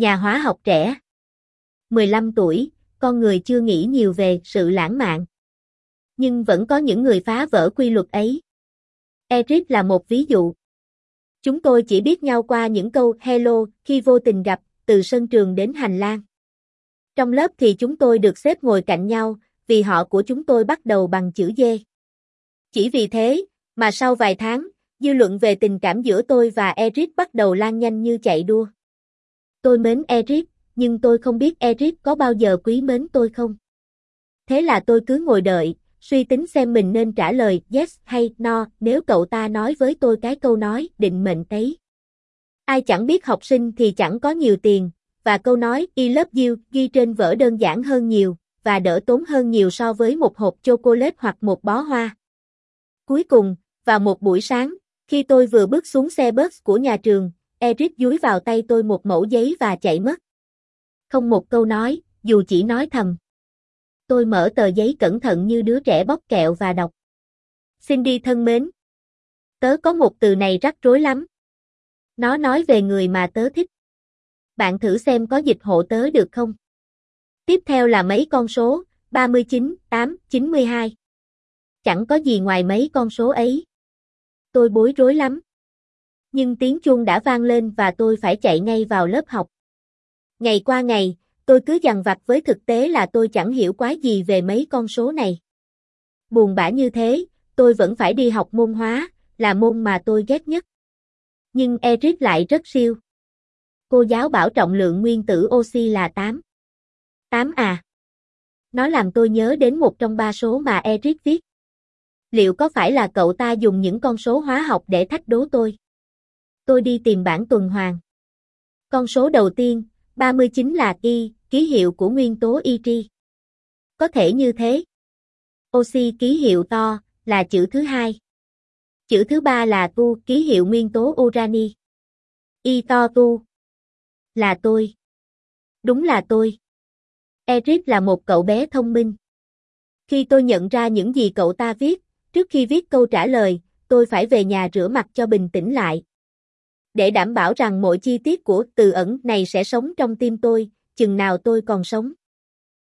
Nhà hóa học trẻ. 15 tuổi, con người chưa nghĩ nhiều về sự lãng mạn. Nhưng vẫn có những người phá vỡ quy luật ấy. Eric là một ví dụ. Chúng tôi chỉ biết nhau qua những câu hello khi vô tình gặp, từ sân trường đến hành lang. Trong lớp thì chúng tôi được xếp ngồi cạnh nhau, vì họ của chúng tôi bắt đầu bằng chữ D. Chỉ vì thế, mà sau vài tháng, dư luận về tình cảm giữa tôi và Eric bắt đầu lan nhanh như chạy đua. Tôi mến Eric, nhưng tôi không biết Eric có bao giờ quý mến tôi không. Thế là tôi cứ ngồi đợi, suy tính xem mình nên trả lời yes hay no nếu cậu ta nói với tôi cái câu nói định mệnh ấy. Ai chẳng biết học sinh thì chẳng có nhiều tiền, và câu nói I love you ghi trên vở đơn giản hơn nhiều, và đỡ tốn hơn nhiều so với một hộp chocolate hoặc một bó hoa. Cuối cùng, vào một buổi sáng, khi tôi vừa bước xuống xe bus của nhà trường, Eric dúi vào tay tôi một mẫu giấy và chạy mất. Không một câu nói, dù chỉ nói thầm. Tôi mở tờ giấy cẩn thận như đứa trẻ bóc kẹo và đọc. Cindy thân mến. Tớ có một từ này rắc rối lắm. Nó nói về người mà tớ thích. Bạn thử xem có dịch hộ tớ được không? Tiếp theo là mấy con số, 39, 8, 92. Chẳng có gì ngoài mấy con số ấy. Tôi bối rối lắm. Nhưng tiếng chuông đã vang lên và tôi phải chạy ngay vào lớp học. Ngày qua ngày, tôi cứ dằn vặt với thực tế là tôi chẳng hiểu quá gì về mấy con số này. Buồn bã như thế, tôi vẫn phải đi học môn hóa, là môn mà tôi ghét nhất. Nhưng Eric lại rất siêu. Cô giáo bảo trọng lượng nguyên tử oxy là 8. 8 à. Nó làm tôi nhớ đến một trong ba số mà Eric viết. Liệu có phải là cậu ta dùng những con số hóa học để thách đố tôi? Tôi đi tìm bản tuần hoàn. Con số đầu tiên, 39 là Y, ký hiệu của nguyên tố Ig. Có thể như thế. Oxy ký hiệu to, là chữ thứ hai. Chữ thứ ba là Tu, ký hiệu nguyên tố urani. Y to Tu. Là tôi. Đúng là tôi. Eric là một cậu bé thông minh. Khi tôi nhận ra những gì cậu ta viết, trước khi viết câu trả lời, tôi phải về nhà rửa mặt cho bình tĩnh lại. Để đảm bảo rằng mọi chi tiết của từ ẩn này sẽ sống trong tim tôi, chừng nào tôi còn sống.